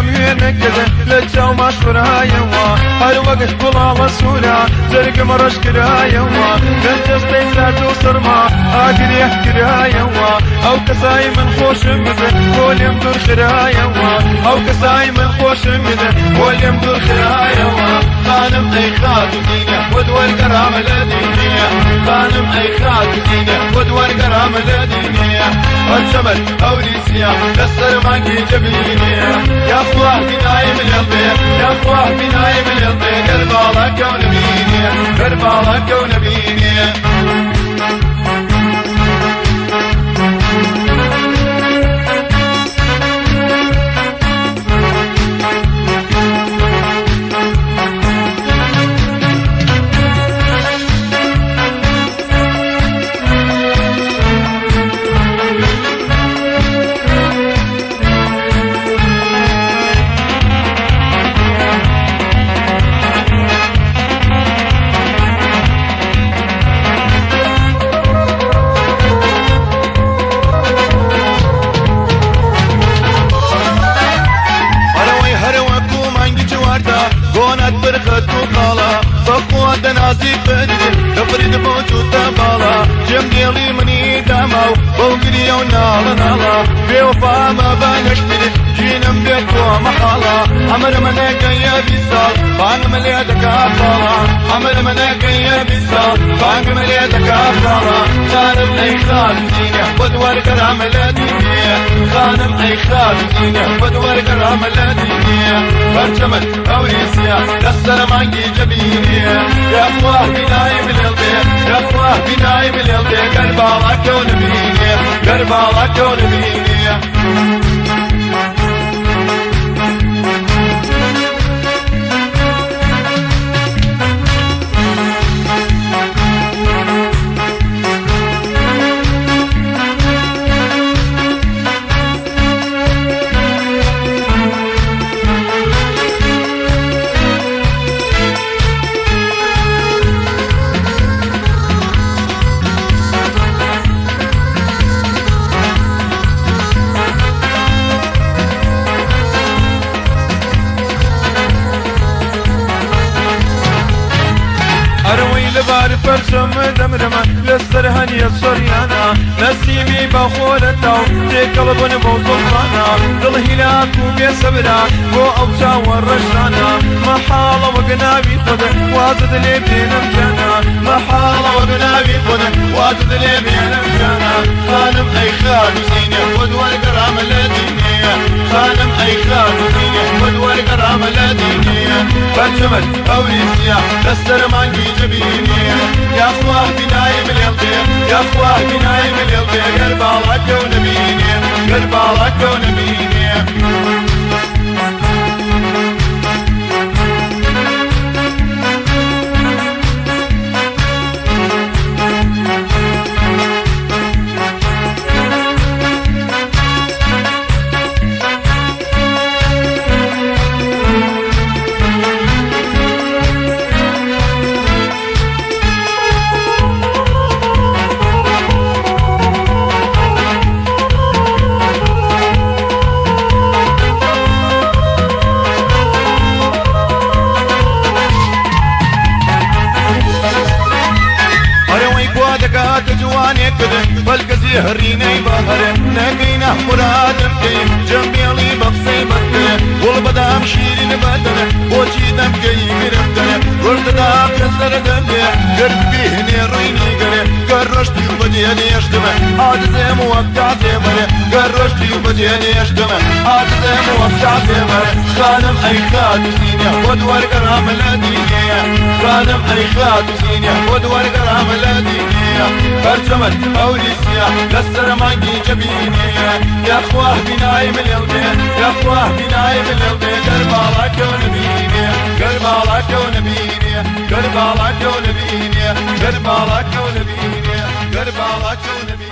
كذا لجاو مشهور هايوا هر وقت بلا مسؤولا زرق مرش كرايوا كنت استيزات وصرما أقل يحكي رايوا أو كساي من خوش مزه كل يمدر خرايوا أو كساي من خوش مزه كل يمدر خرايوا خانم اي خاتم ودور كرام الدينية خانم اي خاتم ودور كرام الدينية والجمل أوليسيا كسر مانكي جبينية يا اخوة بنايم اليطير يا اخوة بنايم اليطير كربالك ونبينية كربالك ونبينية نازی فردی دفرید موجود بالا جم دیلی منی دماو بوگری و نالا نالا بيوفا ما بنشتري جينا بيتو محالا عمر منا قيا بيسال بان مليتك أفضالا عمر منا قيا بيسال بان مليتك أفضالا خانم أي بدور كرام الدينية خانم أي خانم دينه بدور كرام الدينية برجمت أوريسيا دستر مانجي جبينية يا الله بنايم اليلبي يا الله بنايم اليلبي قربالك ونبيني قربالك ونبيني لبار فرشم دمرما لسر هني الصريانا نسيمي بخولتا تقلبن بوزلطانا دل هلاك وبيسبرا بو أوشا والرشانا محالة وقنابي خد وازد لي بين مجانا محالة وقنابي خد وازد لي بين مجانا خانم أي خان زينة خد والقرام الدينية خانم أي خان والقرام الدينية فرجمت أوريسيا دستر مانجي جبيني يا اخوة بنايم اليلطير يا اخوة بنايم اليلطير قلب الله كون بيني قلب الله كده فالكزي هريني بهر نقينا مراد مكي جميلي بقصي بكي والبدام شيرين بدر وجي دم كي قربتر قلت دا كسر دمي قرب فيه نيريني قرب قرشتي وبديني يشتم عاجزي موقع زمر قرشتي وبديني يشتم عاجزي موقع زمر خانم اي خاد سيني ودور قرام الدينية خانم اي خاد سيني ودور قرام الدينية فرجمت أوريسيا لسر مانجي جبينية. يا أخواه بنايم اليلبين يا أخواه بنايم اليلبين قربالك ونبيني قربالك ونبيني قربالك ونبيني قربالك ونبيني قربالك ونبيني